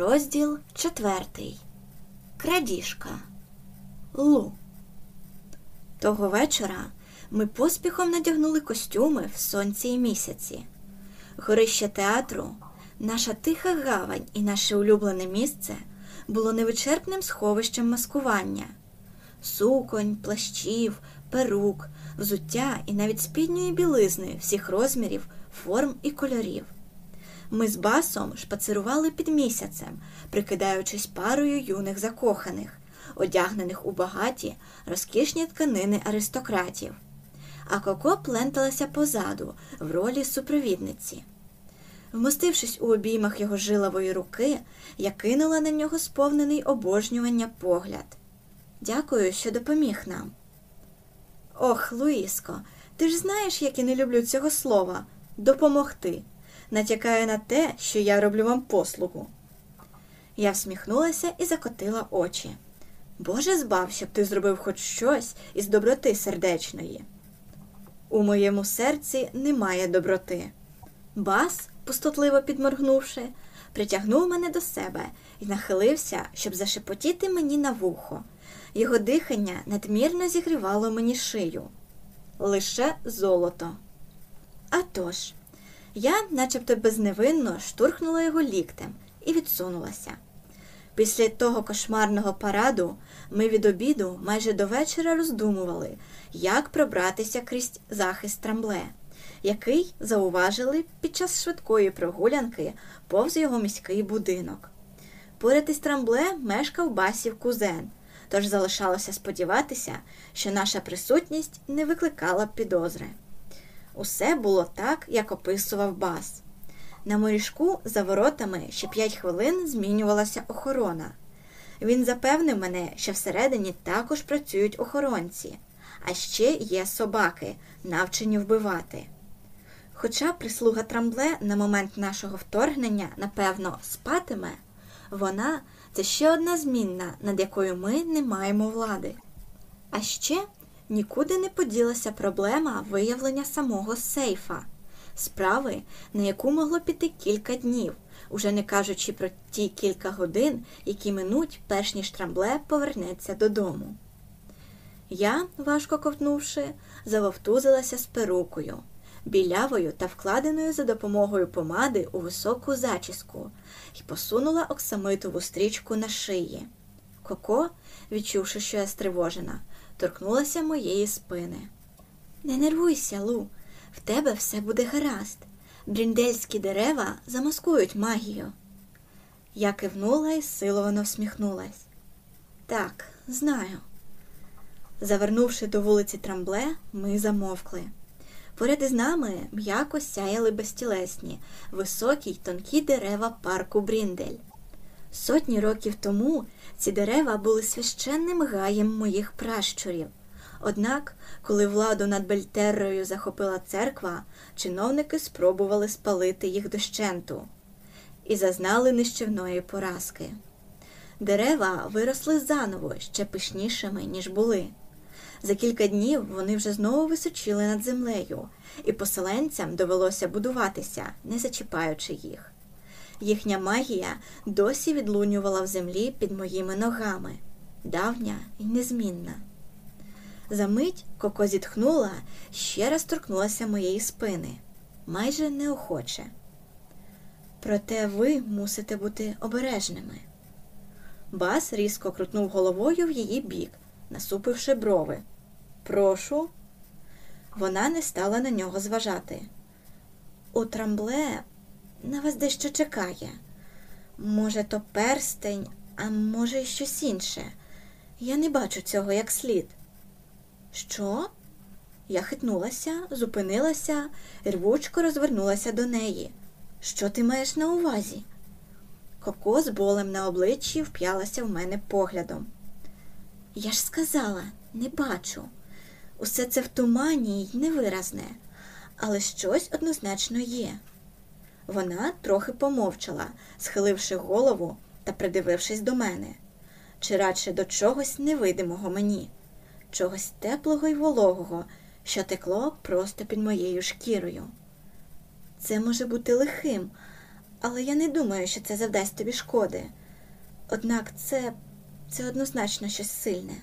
Розділ четвертий. Крадіжка. Лу. Того вечора ми поспіхом надягнули костюми в сонці і місяці. Горище театру, наша тиха гавань і наше улюблене місце було невичерпним сховищем маскування. Суконь, плащів, перук, взуття і навіть спідньої білизни всіх розмірів, форм і кольорів. Ми з басом шпацирували під місяцем, прикидаючись парою юних закоханих, одягнених у багаті, розкішні тканини аристократів. А Коко пленталася позаду в ролі супровідниці. Вмостившись у обіймах його жилової руки, я кинула на нього сповнений обожнювання погляд. Дякую, що допоміг нам. Ох, Луїско, ти ж знаєш, як я не люблю цього слова допомогти натякає на те, що я роблю вам послугу. Я всміхнулася і закотила очі. Боже збав, щоб ти зробив хоч щось із доброти сердечної. У моєму серці немає доброти. Бас, пустотливо підморгнувши, притягнув мене до себе і нахилився, щоб зашепотіти мені на вухо. Його дихання надмірно зігрівало мені шию. Лише золото. А тож, я, начебто безневинно, штурхнула його ліктем і відсунулася. Після того кошмарного параду ми від обіду майже до вечора роздумували, як пробратися крізь захист трамбле, який зауважили під час швидкої прогулянки повз його міський будинок. Поряд із трамбле мешкав басів кузен, тож залишалося сподіватися, що наша присутність не викликала підозри. Усе було так, як описував бас. На морішку за воротами ще п'ять хвилин змінювалася охорона. Він запевнив мене, що всередині також працюють охоронці, а ще є собаки, навчені вбивати. Хоча прислуга трамбле на момент нашого вторгнення, напевно, спатиме, вона це ще одна змінна, над якою ми не маємо влади. А ще нікуди не поділася проблема виявлення самого сейфа, справи, на яку могло піти кілька днів, уже не кажучи про ті кілька годин, які минуть, перш ніж трамбле повернеться додому. Я, важко ковтнувши, завовтузилася з перукою, білявою та вкладеною за допомогою помади у високу зачіску, і посунула оксамитову стрічку на шиї. Коко, відчувши, що я стривожена, торкнулася моєї спини. Не нервуйся, Лу, в тебе все буде гаразд. Бріндельські дерева замаскують магію. Я кивнула і силовано всміхнулась. Так, знаю. Завернувши до вулиці Трамбле, ми замовкли. Поряд із нами м'яко сяяли безтілесні, високі й тонкі дерева парку Бріндель. Сотні років тому ці дерева були священним гаєм моїх пращурів. Однак, коли владу над Бельтеррою захопила церква, чиновники спробували спалити їх дощенту і зазнали нищівної поразки. Дерева виросли заново ще пишнішими, ніж були. За кілька днів вони вже знову височили над землею, і поселенцям довелося будуватися, не зачіпаючи їх. Їхня магія досі відлунювала в землі під моїми ногами, давня і незмінна. Замить коко зітхнула, ще раз торкнулася моєї спини, майже неохоче. Проте ви мусите бути обережними. Бас різко крутнув головою в її бік, насупивши брови. Прошу. Вона не стала на нього зважати. У трамбле на вас дещо чекає. Може, то перстень, а може, й щось інше. Я не бачу цього як слід. Що? Я хитнулася, зупинилася, рвучко розвернулася до неї. Що ти маєш на увазі? Коко з болем на обличчі вп'ялася в мене поглядом. Я ж сказала, не бачу. Усе це в тумані й невиразне, але щось однозначно є. Вона трохи помовчала, схиливши голову та придивившись до мене, чи радше до чогось невидимого мені, чогось теплого й вологого, що текло просто під моєю шкірою. Це може бути лихим, але я не думаю, що це завдасть тобі шкоди. Однак це, це однозначно щось сильне.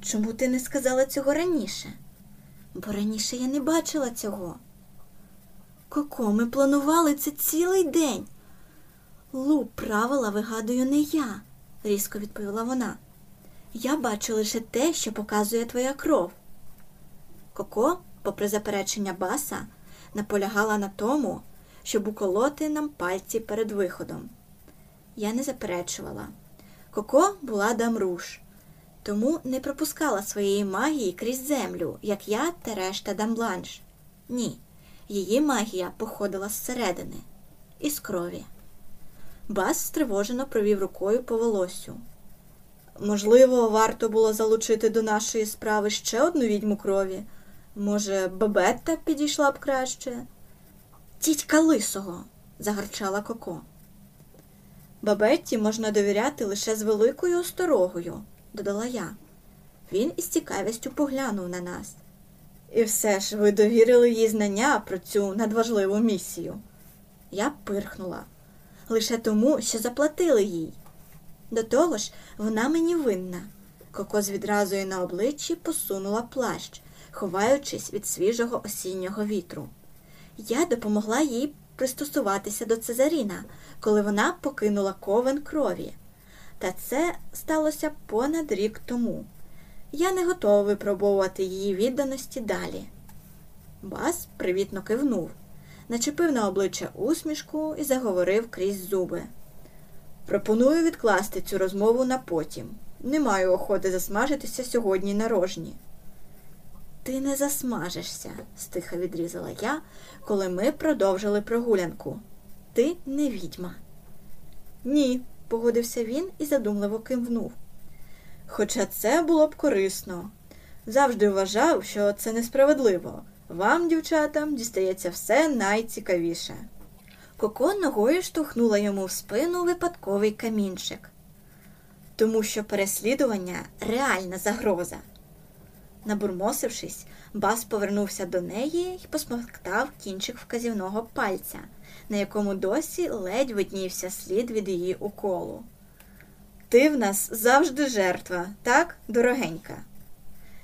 Чому ти не сказала цього раніше? Бо раніше я не бачила цього. Коко, ми планували це цілий день. Лу, правила вигадую не я, різко відповіла вона. Я бачу лише те, що показує твоя кров. Коко, попри заперечення баса, наполягала на тому, щоб уколоти нам пальці перед виходом. Я не заперечувала. Коко була дамруш, тому не пропускала своєї магії крізь землю, як я та решта дамбланш. Ні, її магія походила зсередини, із крові. Бас стривожено провів рукою по волосю. Можливо, варто було залучити до нашої справи ще одну відьму крові. Може, бабетта підійшла б краще? Тітька лисого, загарчала Коко. Бабетті можна довіряти лише з великою осторогою, додала я. Він із цікавістю поглянув на нас. І все ж ви довірили їй знання про цю надважливу місію. Я пирхнула лише тому, що заплатили їй. До того ж, вона мені винна. Кокос відразу і на обличчі посунула плащ, ховаючись від свіжого осіннього вітру. Я допомогла їй пристосуватися до Цезаріна, коли вона покинула ковен крові. Та це сталося понад рік тому. Я не готова випробовувати її відданості далі. Бас привітно кивнув, начепив на обличчя усмішку і заговорив крізь зуби. Пропоную відкласти цю розмову на потім. Не маю охоти засмажитися сьогодні на рожні. Ти не засмажишся, стиха відрізала я, коли ми продовжили прогулянку. Ти не відьма. Ні, погодився він і задумливо кивнув. Хоча це було б корисно. Завжди вважав, що це несправедливо. Вам, дівчатам, дістається все найцікавіше. Коко ногою штовхнула йому в спину випадковий камінчик, тому що переслідування реальна загроза. Набурмосившись, бас повернувся до неї і посмоктав кінчик вказівного пальця, на якому досі ледь виднівся слід від її уколу. Ти в нас завжди жертва, так, дорогенька?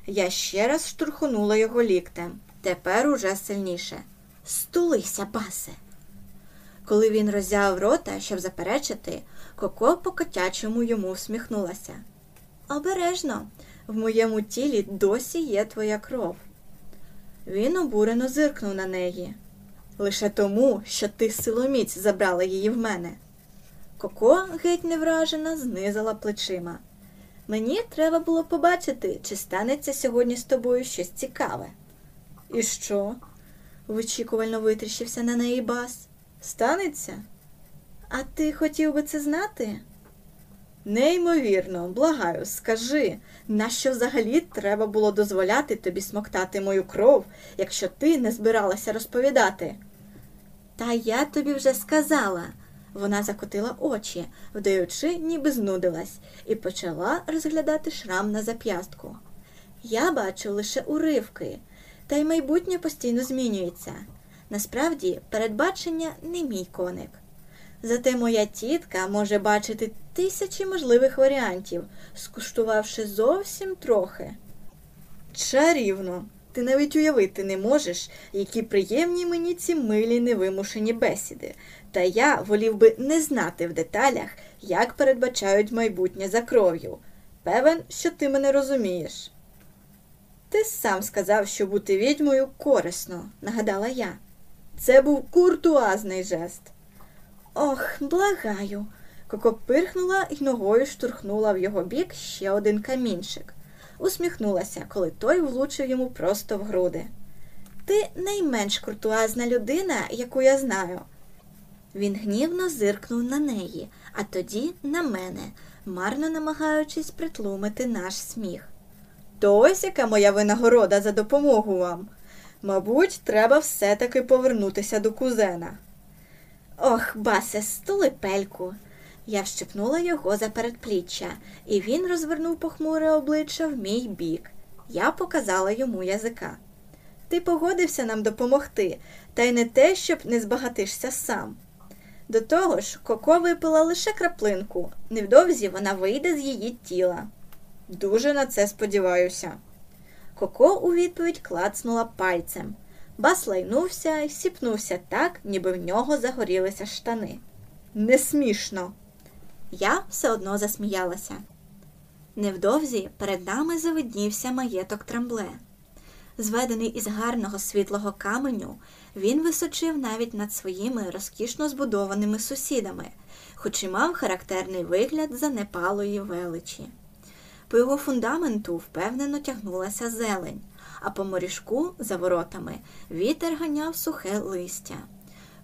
Я ще раз штурхунула його ліктем, тепер уже сильніше. Стулися, басе. Коли він роззяв рота, щоб заперечити, Коко по котячому йому всміхнулася. Обережно, в моєму тілі досі є твоя кров. Він обурено зиркнув на неї. Лише тому, що ти силоміць забрала її в мене. Коко, геть невражена, знизала плечима. Мені треба було побачити, чи станеться сьогодні з тобою щось цікаве. І що? вичікувально витріщився на неї бас. Станеться? А ти хотів би це знати? Неймовірно, благаю, скажи, нащо взагалі треба було дозволяти тобі смоктати мою кров, якщо ти не збиралася розповідати? Та я тобі вже сказала. Вона закотила очі, вдаючи, ніби знудилась, і почала розглядати шрам на зап'ястку. Я бачу лише уривки, та й майбутнє постійно змінюється. Насправді, передбачення не мій коник. Зате моя тітка може бачити тисячі можливих варіантів, скуштувавши зовсім трохи. Чарівно, ти навіть уявити не можеш, які приємні мені ці милі невимушені бесіди, та я волів би не знати в деталях, як передбачають майбутнє за кров'ю. Певен, що ти мене розумієш. Ти сам сказав, що бути відьмою корисно, нагадала я. Це був куртуазний жест. Ох, благаю. Коко пирхнула і ногою штурхнула в його бік ще один камінчик. Усміхнулася, коли той влучив йому просто в груди. Ти найменш куртуазна людина, яку я знаю. Він гнівно зиркнув на неї, а тоді на мене, марно намагаючись притлумити наш сміх. То ось яка моя винагорода за допомогу вам. Мабуть, треба все-таки повернутися до кузена. Ох, басе, столипельку. Я вщипнула його за передпліччя, і він розвернув похмуре обличчя в мій бік. Я показала йому язика. Ти погодився нам допомогти, та й не те, щоб не збагатишся сам. До того ж, Коко випила лише краплинку, невдовзі вона вийде з її тіла. Дуже на це сподіваюся. Коко у відповідь клацнула пальцем. Бас лайнувся і сіпнувся так, ніби в нього загорілися штани. Не смішно. Я все одно засміялася. Невдовзі перед нами завиднівся маєток трембле. Зведений із гарного світлого каменю, він височив навіть над своїми розкішно збудованими сусідами, хоч і мав характерний вигляд занепалої величі. По його фундаменту впевнено тягнулася зелень, а по моріжку за воротами вітер ганяв сухе листя.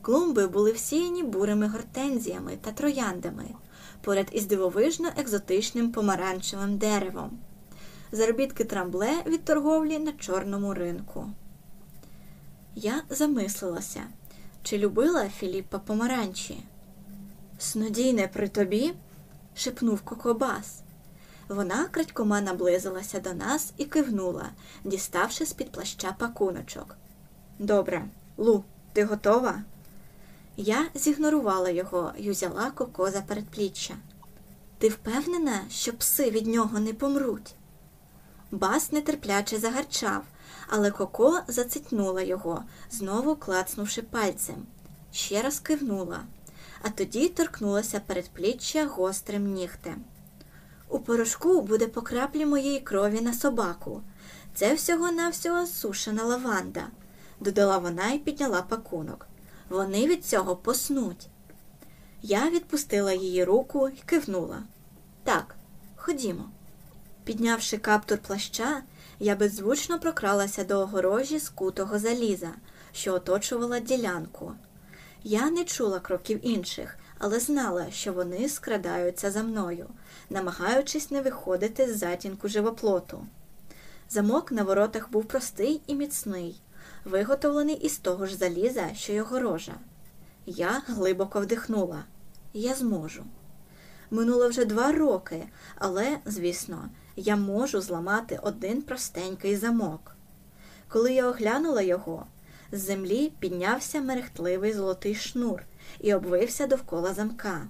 Клумби були всіяні бурими гортензіями та трояндами, поряд із дивовижно екзотичним помаранчевим деревом. Заробітки трамбле від торговлі на чорному ринку. Я замислилася, чи любила Філіппа помаранчі. Снодійне при тобі? шепнув Кокобас. Вона крадькома наблизилася до нас і кивнула, діставши з-під плаща пакуночок. Добре, Лу, ти готова? Я зігнорувала його і взяла коко за передпліччя. Ти впевнена, що пси від нього не помруть? Бас нетерпляче загарчав, але Коко зацитнула його, знову клацнувши пальцем. Ще раз кивнула, а тоді торкнулася передпліччя гострим нігтем. У порошку буде по краплі моєї крові на собаку. Це всього-навсього сушена лаванда, додала вона і підняла пакунок. Вони від цього поснуть. Я відпустила її руку і кивнула. Так, ходімо. Піднявши каптур плаща, я беззвучно прокралася до огорожі з кутого заліза, що оточувала ділянку. Я не чула кроків інших, але знала, що вони скрадаються за мною, намагаючись не виходити з затінку живоплоту. Замок на воротах був простий і міцний, виготовлений із того ж заліза, що й огорожа. Я глибоко вдихнула. Я зможу. Минуло вже два роки, але, звісно, я можу зламати один простенький замок. Коли я оглянула його, з землі піднявся мерехтливий золотий шнур і обвився довкола замка.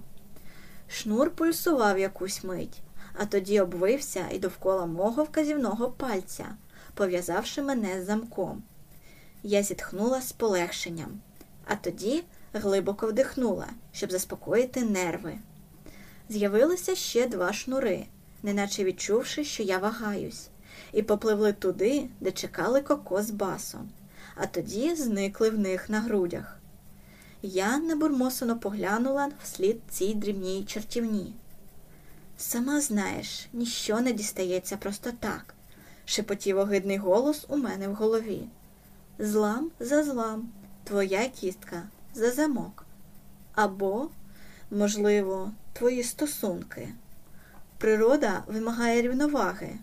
Шнур пульсував якусь мить, а тоді обвився і довкола мого вказівного пальця, пов'язавши мене з замком. Я зітхнула з полегшенням, а тоді глибоко вдихнула, щоб заспокоїти нерви. З'явилися ще два шнури, неначе відчувши, що я вагаюсь, і попливли туди, де чекали коко з басом, а тоді зникли в них на грудях. Я небурмосено поглянула вслід цій дрібній чертівні. Сама знаєш, ніщо не дістається просто так, шепотів огидний голос у мене в голові. Злам за злам, твоя кістка за замок. Або, можливо, твої стосунки. Природа вимагає рівноваги.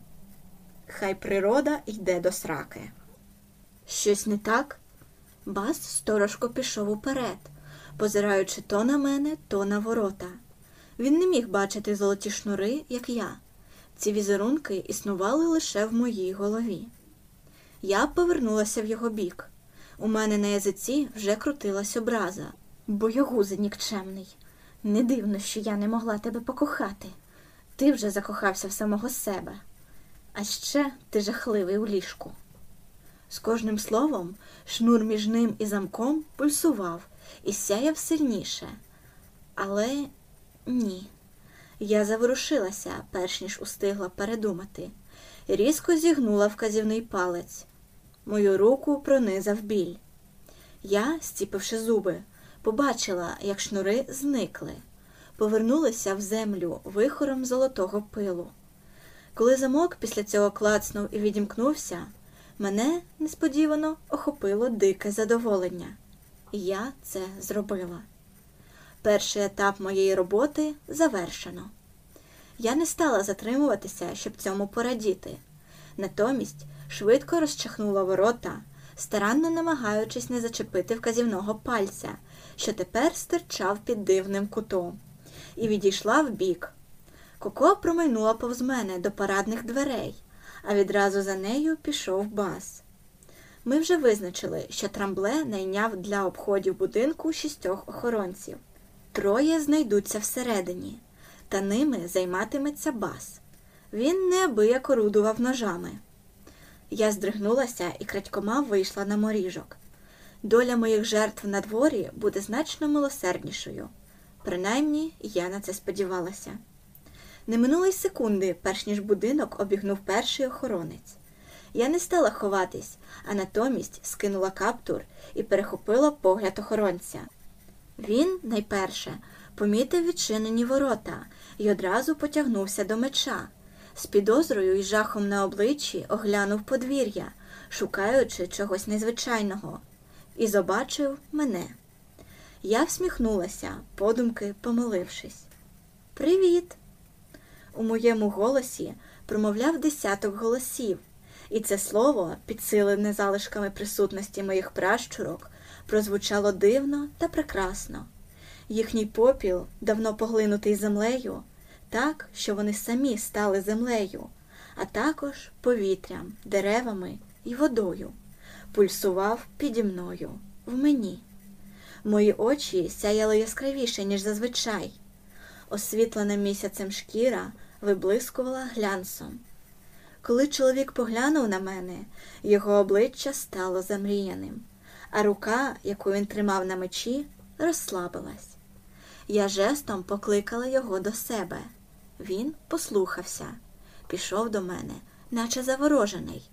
Хай природа йде до сраки. Щось не так? Бас сторожко пішов уперед, позираючи то на мене, то на ворота. Він не міг бачити золоті шнури, як я. Ці візерунки існували лише в моїй голові. Я повернулася в його бік. У мене на язиці вже крутилась образа. Боягузи нікчемний. Не дивно, що я не могла тебе покохати. Ти вже закохався в самого себе. А ще ти жахливий у ліжку. З кожним словом шнур між ним і замком пульсував і сяяв сильніше. Але ні. Я заворушилася, перш ніж устигла передумати, різко зігнула вказівний палець. Мою руку пронизав біль. Я, стіпивши зуби, побачила, як шнури зникли, повернулися в землю вихором золотого пилу. Коли замок після цього клацнув і відімкнувся, мене несподівано охопило дике задоволення. І я це зробила. Перший етап моєї роботи завершено. Я не стала затримуватися, щоб цьому порадіти. Натомість швидко розчахнула ворота, старанно намагаючись не зачепити вказівного пальця, що тепер стирчав під дивним кутом, і відійшла вбік. Коко промайнула повз мене до парадних дверей, а відразу за нею пішов бас. Ми вже визначили, що трамбле найняв для обходів будинку шістьох охоронців. Троє знайдуться всередині, та ними займатиметься бас. Він неабияк орудував ножами. Я здригнулася і крадькома вийшла на моріжок. Доля моїх жертв на дворі буде значно милосерднішою. Принаймні, я на це сподівалася. Не минуло й секунди, перш ніж будинок обігнув перший охоронець. Я не стала ховатись, а натомість скинула каптур і перехопила погляд охоронця. Він, найперше, помітив відчинені ворота і одразу потягнувся до меча. З підозрою і жахом на обличчі оглянув подвір'я, шукаючи чогось незвичайного, і побачив мене. Я всміхнулася, подумки помилившись. Привіт! У моєму голосі промовляв десяток голосів, і це слово, підсилене залишками присутності моїх пращурок, прозвучало дивно та прекрасно. Їхній попіл, давно поглинутий землею, так, що вони самі стали землею, а також повітрям, деревами і водою, пульсував піді мною, в мені. Мої очі сяяли яскравіше, ніж зазвичай. Освітлена місяцем шкіра виблискувала глянцем. Коли чоловік поглянув на мене, його обличчя стало замріяним, а рука, яку він тримав на мечі, розслабилась. Я жестом покликала його до себе. Він послухався, пішов до мене, наче заворожений.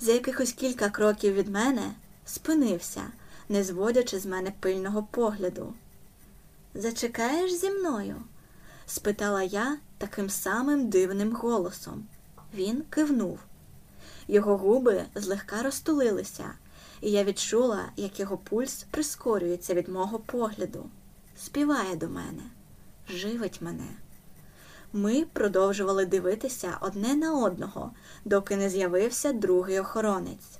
За якихось кілька кроків від мене спинився, не зводячи з мене пильного погляду. Зачекаєш зі мною? спитала я таким самим дивним голосом. Він кивнув. Його губи злегка розтулилися, і я відчула, як його пульс прискорюється від мого погляду, співає до мене, живить мене. Ми продовжували дивитися одне на одного, доки не з'явився другий охоронець.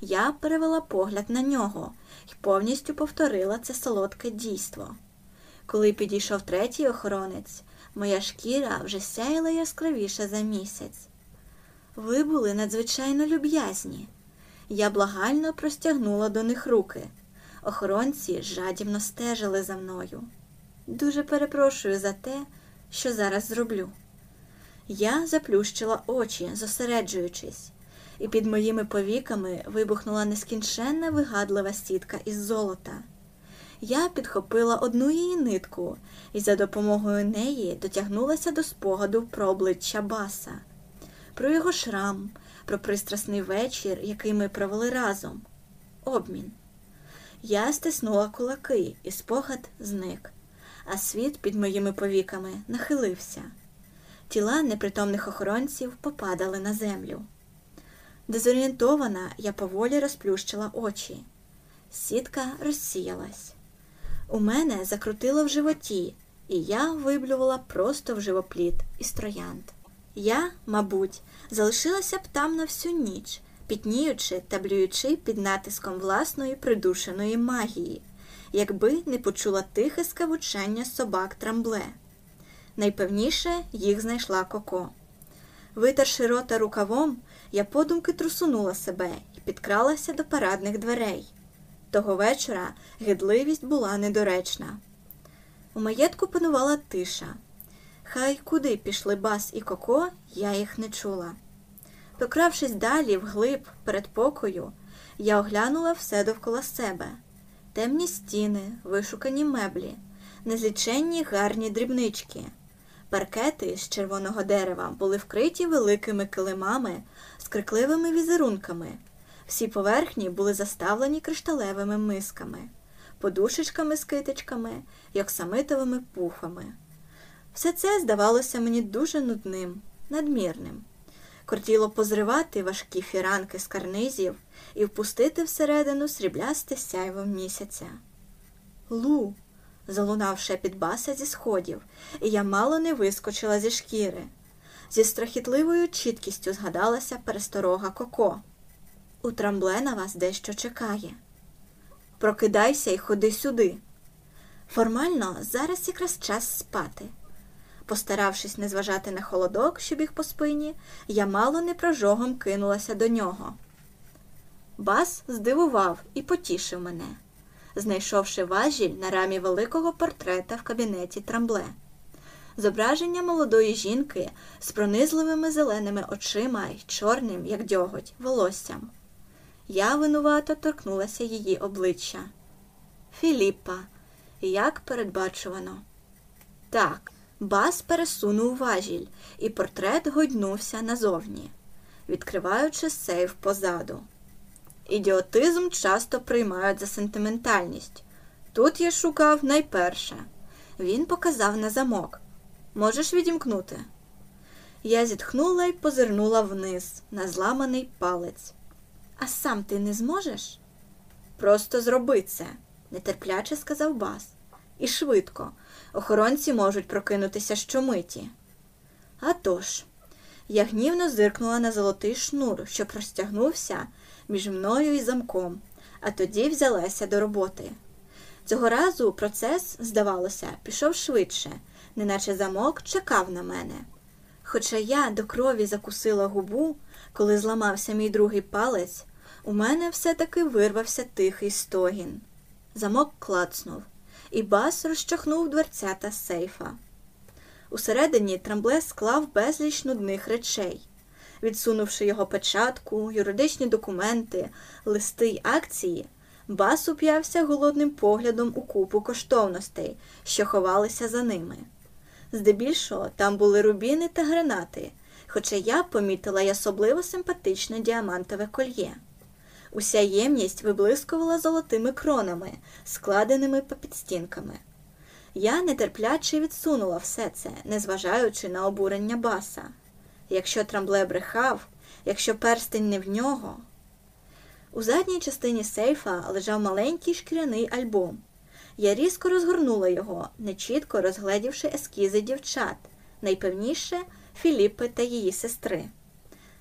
Я перевела погляд на нього і повністю повторила це солодке дійство. Коли підійшов третій охоронець, моя шкіра вже сяяла яскравіше за місяць. Ви були надзвичайно люб'язні. Я благально простягнула до них руки. Охоронці жадібно стежили за мною. Дуже перепрошую за те, що зараз зроблю. Я заплющила очі, зосереджуючись, і під моїми повіками вибухнула нескінченна вигадлива сітка із золота. Я підхопила одну її нитку і за допомогою неї дотягнулася до спогаду про обличчя Баса, про його шрам, про пристрасний вечір, який ми провели разом. Обмін. Я стиснула кулаки, і спогад зник, а світ під моїми повіками нахилився. Тіла непритомних охоронців попадали на землю. Дезорієнтована, я поволі розплющила очі. Сітка розсіялась. У мене закрутило в животі, і я виблювала просто в живопліт із троянд. Я, мабуть, залишилася б там на всю ніч, пітніючи та блюючи під натиском власної придушеної магії, якби не почула тихе скавучання собак трамбле. Найпевніше їх знайшла коко. Витерши рота рукавом, я подумки трусунула себе і підкралася до парадних дверей. Того вечора гидливість була недоречна. У маєтку панувала тиша. Хай куди пішли бас і коко, я їх не чула. Покравшись далі вглиб передпокою, я оглянула все довкола себе темні стіни, вишукані меблі, незліченні гарні дрібнички. Паркети з червоного дерева були вкриті великими килимами з крикливими візерунками. Всі поверхні були заставлені кришталевими мисками, подушечками з китичками і оксамитовими пуфами. Все це здавалося мені дуже нудним, надмірним. Кортіло позривати важкі фіранки з карнизів і впустити всередину сріблясте сяйво місяця. Лу, залунав шепіт баса зі сходів, і я мало не вискочила зі шкіри. Зі страхітливою чіткістю згадалася пересторога Коко. У трамбле на вас дещо чекає. Прокидайся і ходи сюди. Формально зараз якраз час спати. Постаравшись не зважати на холодок, що біг по спині, я мало не прожогом кинулася до нього. Бас здивував і потішив мене. знайшовши важіль на рамі великого портрета в кабінеті Трамбле. Зображення молодої жінки з пронизливими зеленими очима й чорним, як дьоготь, волоссям. Я винувато торкнулася її обличчя. Філіппа, як передбачувано. Так, бас пересунув важіль, і портрет гойднувся назовні, відкриваючи сейф позаду. Ідіотизм часто приймають за сентиментальність. Тут я шукав найперше. Він показав на замок. Можеш відімкнути? Я зітхнула і позирнула вниз на зламаний палець. А сам ти не зможеш? Просто зроби це, нетерпляче сказав бас. І швидко. Охоронці можуть прокинутися щомиті. А тож, я гнівно зиркнула на золотий шнур, що простягнувся між мною і замком, а тоді взялася до роботи. Цього разу процес, здавалося, пішов швидше, неначе замок чекав на мене. Хоча я до крові закусила губу, коли зламався мій другий палець, у мене все-таки вирвався тихий стогін. Замок клацнув, і бас розчахнув дверцята сейфа. Усередині трамбле склав безліч нудних речей. Відсунувши його печатку, юридичні документи, листи й акції, бас уп'явся голодним поглядом у купу коштовностей, що ховалися за ними. Здебільшого там були рубіни та гранати, хоча я помітила й особливо симпатичне діамантове кольє. Уся ємність виблискувала золотими кронами, складеними по підстінками. Я нетерпляче відсунула все це, незважаючи на обурення баса. Якщо трамбле брехав, якщо перстень не в нього. У задній частині сейфа лежав маленький шкіряний альбом. Я різко розгорнула його, нечітко розгледівши ескізи дівчат, найпевніше Філіппи та її сестри.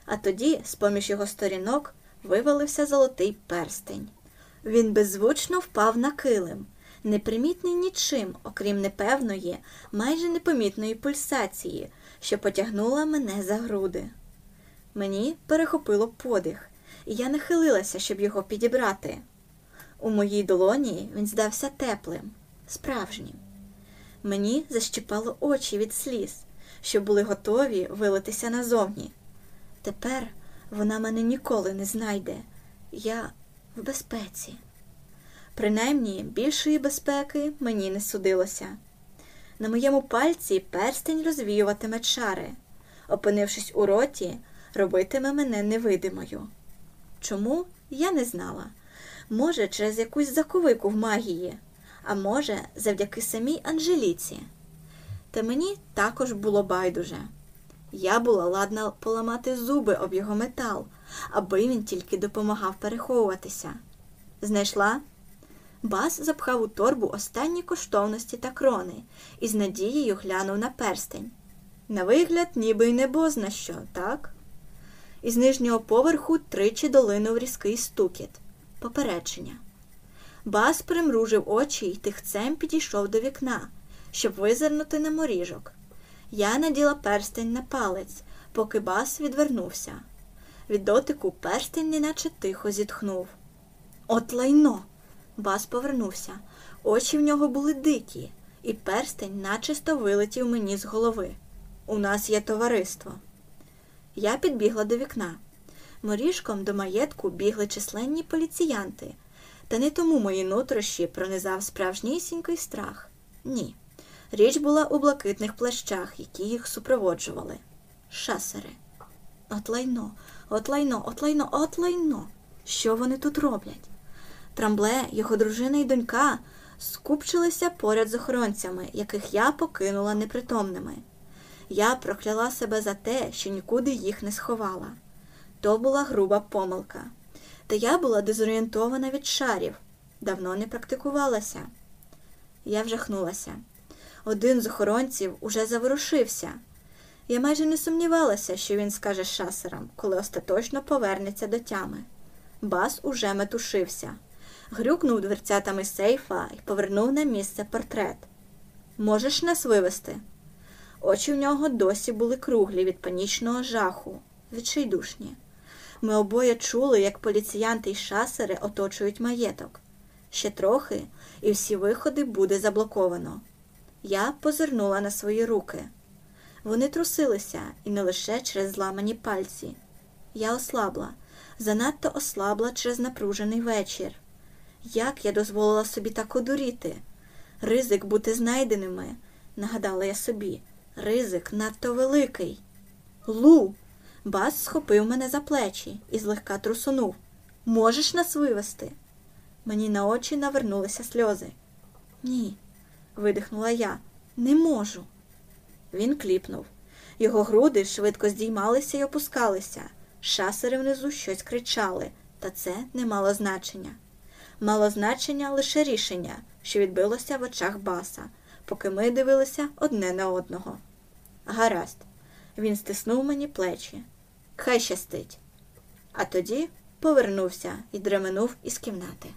А тоді, з поміж його сторінок, вивалився золотий перстень. Він беззвучно впав на килим, непримітний нічим, окрім непевної, майже непомітної пульсації, що потягнула мене за груди. Мені перехопило подих, і я нахилилася, щоб його підібрати. У моїй долоні він здався теплим, справжнім. Мені защіпало очі від сліз, що були готові вилитися назовні. Тепер вона мене ніколи не знайде. Я в безпеці. Принаймні, більшої безпеки мені не судилося. На моєму пальці перстень розвіюватиме чари, опинившись у роті, робитиме мене невидимою. Чому я не знала? Може, через якусь заковику в магії, а може, завдяки самій Анжеліці. Та мені також було байдуже. Я була ладна поламати зуби об його метал, аби він тільки допомагав переховуватися. Знайшла? Бас запхав у торбу останні коштовності та крони і з надією глянув на перстень. На вигляд, ніби й не бозна що, так? Із нижнього поверху тричі долинув різкий стукіт. Попередження. Бас примружив очі й тихцем підійшов до вікна, щоб визирнути на моріжок. Я наділа перстень на палець, поки бас відвернувся. Від дотику перстень неначе тихо зітхнув. От лайно! Бас повернувся. Очі в нього були дикі, і перстень начисто вилетів мені з голови. У нас є товариство. Я підбігла до вікна. Моріжком до маєтку бігли численні поліціянти, та не тому мої нутрощі пронизав справжнісінький страх. Ні. Річ була у блакитних плащах, які їх супроводжували. Шасери. От лайно, от лайно, от лайно, от лайно. Що вони тут роблять? Трамбле, його дружина і донька скупчилися поряд з охоронцями, яких я покинула непритомними. Я прокляла себе за те, що нікуди їх не сховала. То була груба помилка. Та я була дезорієнтована від шарів, давно не практикувалася. Я вжахнулася. Один з охоронців уже заворушився. Я майже не сумнівалася, що він скаже шасерам, коли остаточно повернеться до тями. Бас уже метушився, грюкнув дверцятами сейфа і повернув на місце портрет. Можеш нас вивести? Очі в нього досі були круглі від панічного жаху, відчайдушні. Ми обоє чули, як поліціянти й шасери оточують маєток. Ще трохи, і всі виходи буде заблоковано. Я позирнула на свої руки. Вони трусилися і не лише через зламані пальці. Я ослабла, занадто ослабла через напружений вечір. Як я дозволила собі так одуріти? Ризик бути знайденими, нагадала я собі, ризик надто великий. Лу. Бас схопив мене за плечі і злегка трусунув. Можеш нас вивести? Мені на очі навернулися сльози. Ні, видихнула я, не можу. Він кліпнув. Його груди швидко здіймалися й опускалися. Шасери внизу щось кричали, та це не мало значення. Мало значення лише рішення, що відбилося в очах баса, поки ми дивилися одне на одного. Гаразд, він стиснув мені плечі. Хай щастить. А тоді повернувся і дременув із кімнати.